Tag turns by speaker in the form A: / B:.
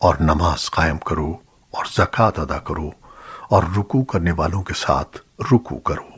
A: اور نماز قائم کرو اور زکوٰۃ ادا کرو اور رکوع کرنے والوں کے ساتھ رکوع کرو۔